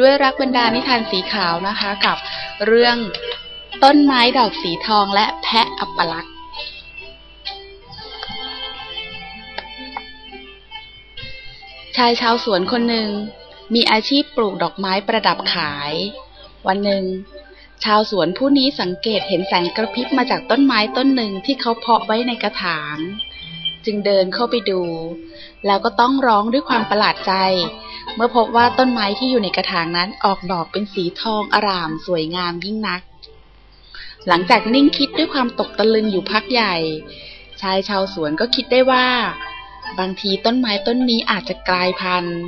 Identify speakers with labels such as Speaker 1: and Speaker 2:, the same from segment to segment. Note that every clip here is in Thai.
Speaker 1: ด้วยรักบรรดานิทานสีขาวนะคะ กับเรื่องต้นไม้ดอกสีทองและแพะอัปลักษณ์ชายชาวสวนคนหนึ่งมีอาชีพปลูกดอกไม้ประดับขาย วันหนึ่ง ชาวสวนผู้นี้สังเกตเห็นแสงกระพริบมาจากต้นไม้ต้นหนึ่งที่เขาเพาะไว้ในกระถาง จึงเดินเข้าไปดู แล้วก็ต้องร้องด้วยความประหลาดใจ เมื่อพบว่าต้นไม้ที่อยู่ในกระถางนั้นออกดอกเป็นสีทองอร่ามสวยงามยิ่งนัก หลังจากนิ่งคิดด้วยความตกตะลึงอยู่พักใหญ่ ชายชาวสวนก็คิดได้ว่า บางทีต้นไม้ต้นนี้อาจจะกลายพันธุ์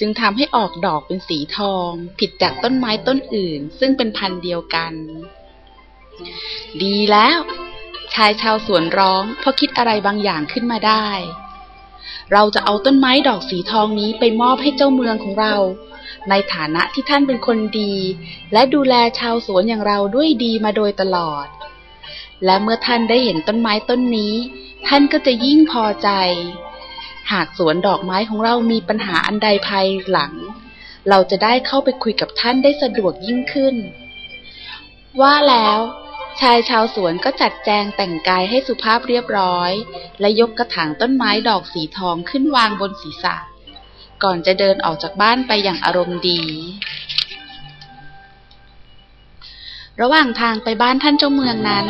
Speaker 1: จึงทำให้ออกดอกเป็นสีทอง ผิดจากต้นไม้ต้นอื่น ซึ่งเป็นพันธุ์เดียวกัน ดีแล้ว ชายชาวสวนร้องเพราะคิดอะไรบางอย่างขึ้นมาได้ เราจะเอาต้นไม้ดอกสีทองนี้ไปมอบให้เจ้าเมืองของเรา ในฐานะที่ท่านเป็นคนดี และดูแลชาวสวนอย่างเราด้วยดีมาโดยตลอด และเมื่อท่านได้เห็นต้นไม้ต้นนี้ ท่านก็จะยิ่งพอใจ หากสวนดอกไม้ของเรามีปัญหาอันใดภายหลัง เราจะได้เข้าไปคุยกับท่านได้สะดวกยิ่งขึ้น ว่าแล้ว ชายชาวสวนก็จัดแจงแต่งกายให้สุภาพเรียบร้อย และยกกระถางต้นไม้ดอกสีทองขึ้นวางบนศีรษะ ก่อนจะเดินออกจากบ้านไปอย่างอารมณ์ดี ระหว่างทางไปบ้านท่านเจ้าเมืองนั้น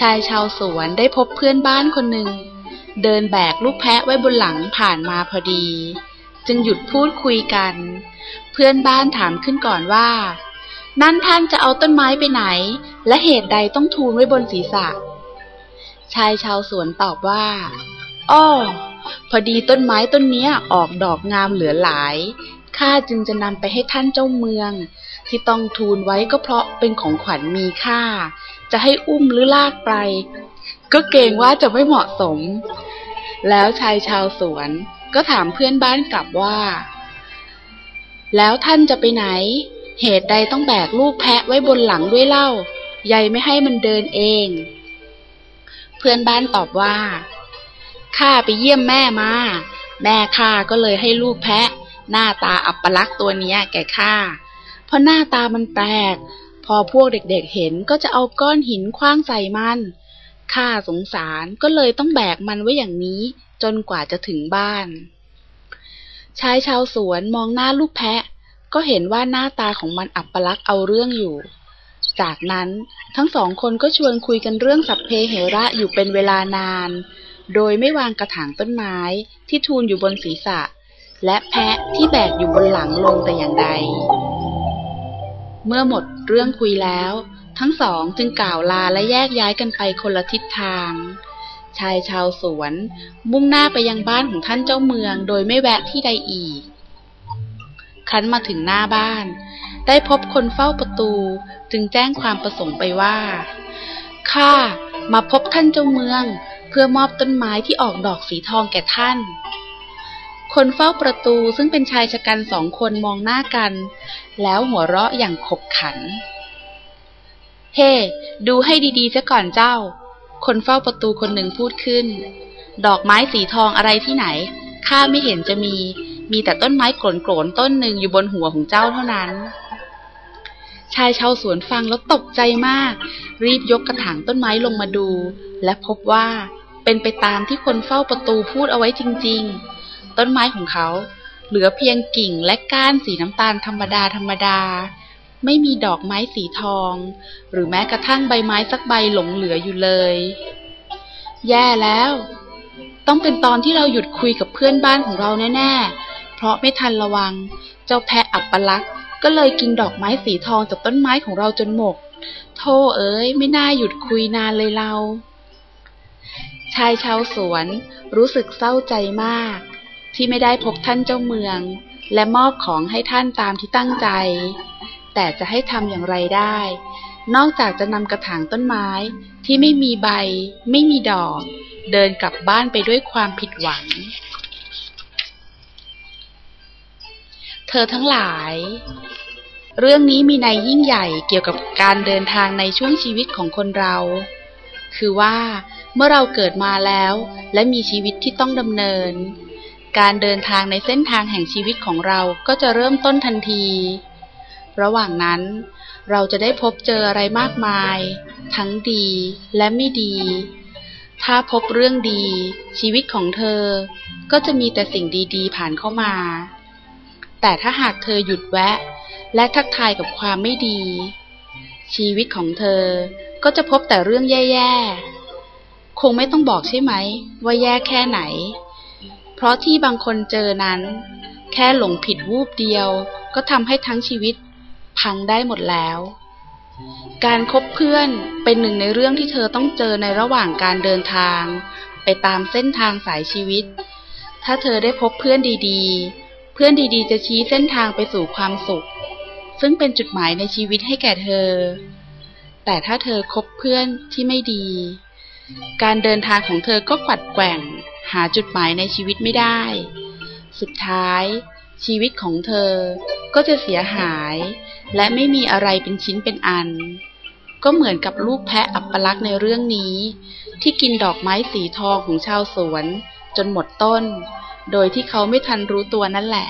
Speaker 1: ชายชาวสวนได้พบเพื่อนบ้านคนหนึ่ง เดินแบกลูกแพะไว้บนหลังผ่านมาพอดี จึงหยุดพูดคุยกัน เพื่อนบ้านถามขึ้นก่อนว่า นั่นท่านจะเอาต้นไม้ไปไหน และเหตุใดต้องทูลไว้บนศีรษะ ชายชาวสวนตอบว่า อ้อ พอดีต้นไม้ต้นนี้ออกดอกงามเหลือหลาย ข้าจึงจะนำไปให้ท่านเจ้าเมือง ที่ต้องทูลไว้ก็เพราะเป็นของขวัญมีค่า จะให้อุ้มหรือลากไป ก็เกรงว่าจะไม่เหมาะสม แล้วชายชาวสวนก็ถามเพื่อนบ้านกลับว่า แล้วท่านจะไปไหน เหตุใดต้องแบกลูกแพะไว้บนหลังด้วยเล่า ใยไม่ให้มันเดินเอง เพื่อนบ้านตอบว่า ข้าไปเยี่ยมแม่มา แม่ข้าก็เลยให้ลูกแพะ หน้าตาอัปลักษ์ตัวเนี้ยแก่ข้า เพราะหน้าตามันแปลก พอพวกเด็กๆเห็นก็จะเอาก้อนหินคว้างใส่มัน ข้าสงสารก็เลยต้องแบกมันไว้อย่างนี้ จนกว่าจะถึงบ้าน ชายชาวสวนมองหน้าลูกแพะ ก็เห็นว่าหน้าตาของมันอัปลักษ์เอาเรื่องอยู่ จากนั้นทั้งสองคนก็ชวนคุยกันเรื่องสัพเพเหระอยู่เป็นเวลานาน โดยไม่วางกระถางต้นไม้ที่ทูลอยู่บนศีรษะ และแพะที่แบกอยู่บนหลังลงแต่อย่างใด เมื่อหมดเรื่องคุยแล้ว ทั้งสองจึงกล่าวลาและแยกย้ายกันไปคนละทิศทางชายชาวสวน มุ่งหน้าไปยังบ้านของท่านเจ้าเมืองโดยไม่แวะที่ใดอีก ครั้นมาถึงหน้าบ้าน ได้พบคนเฝ้าประตูจึงแจ้งความประสงค์ไปว่าข้ามาพบท่านเจ้าเมือง เพื่อมอบต้นไม้ที่ออกดอกสีทองแก่ท่าน คนเฝ้าประตูซึ่งเป็นชายชะกันสองคนมองหน้ากัน แล้วหัวเราะอย่างขบขัน เฮ้ hey, ดูให้ดีๆซะก่อนเจ้า คนเฝ้าประตูคนหนึ่งพูดขึ้น ดอกไม้สีทองอะไรที่ไหนข้าไม่เห็นจะมี มีแต่ต้นไม้โกรนๆต้นหนึ่งอยู่บนหัวของเจ้าเท่านั้น ชายชาวสวนฟังแล้วตกใจมาก รีบยกกระถางต้นไม้ลงมาดู และพบว่าเป็นไปตามที่คนเฝ้าประตูพูดเอาไว้จริง ๆ ต้นไม้ของเขาเหลือเพียงกิ่งและก้านสีน้ำตาลธรรมดาธรรมดา ไม่มีดอกไม้สีทอง หรือแม้กระทั่งใบไม้สักใบหลงเหลืออยู่เลย แย่แล้ว ต้องเป็นตอนที่เราหยุดคุยกับเพื่อนบ้านของเราแน่ๆ เพราะไม่ทันระวัง เจ้าแพะอับปลักษก็เลยกินดอกไม้สีทองจากต้นไม้ของเราจนหมดโธ่เอ๋ยไม่น่าหยุดคุยนานเลยเรา ชายชาวสวนรู้สึกเศร้าใจมาก ที่ไม่ได้พบท่านเจ้าเมือง และมอบของให้ท่านตามที่ตั้งใจ แต่จะให้ทำอย่างไรได้ นอกจากจะนำกระถางต้นไม้ที่ไม่มีใบ ไม่มีดอก เดินกลับบ้านไปด้วยความผิดหวัง เธอทั้งหลาย เรื่องนี้มีในยิ่งใหญ่เกี่ยวกับการเดินทางในช่วงชีวิตของคนเรา คือว่าเมื่อเราเกิดมาแล้ว และมีชีวิตที่ต้องดำเนิน การเดินทางในเส้นทางแห่งชีวิตของเราก็จะเริ่มต้นทันที ระหว่างนั้น เราจะได้พบเจออะไรมากมาย ทั้งดีและไม่ดี ถ้าพบเรื่องดี ชีวิตของเธอ ก็จะมีแต่สิ่งดีๆ ผ่านเข้ามา แต่ถ้าหากเธอหยุดแวะ และทักทายกับความไม่ดี ชีวิตของเธอก็จะพบแต่เรื่องแย่ๆ คงไม่ต้องบอกใช่ไหม ว่าแย่แค่ไหน เพราะที่บางคนเจอนั้น แค่หลงผิดวูบเดียว ก็ทำให้ทั้งชีวิต พังได้หมดแล้ว การคบเพื่อนเป็นหนึ่งในเรื่องที่เธอต้องเจอในระหว่างการเดินทาง ไปตามเส้นทางสายชีวิต ถ้าเธอได้พบเพื่อนดีๆ พื่อนดีๆ จะชี้เส้นทางไปสู่ความสุข ซึ่งเป็นจุดหมายในชีวิตให้แก่เธอ แต่ถ้าเธอคบเพื่อนที่ไม่ดี การเดินทางของเธอก็กวัดแกว่ง หาจุดหมายในชีวิตไม่ได้ สุดท้าย ชีวิตของเธอก็จะเสียหาย และไม่มีอะไรเป็นชิ้นเป็นอัน ก็เหมือนกับลูกแพะอัปลักษณ์ในเรื่องนี้ ที่กินดอกไม้สีทองของชาวสวน จนหมดต้น โดยที่เขาไม่ทันรู้ตัวนั่นแหละ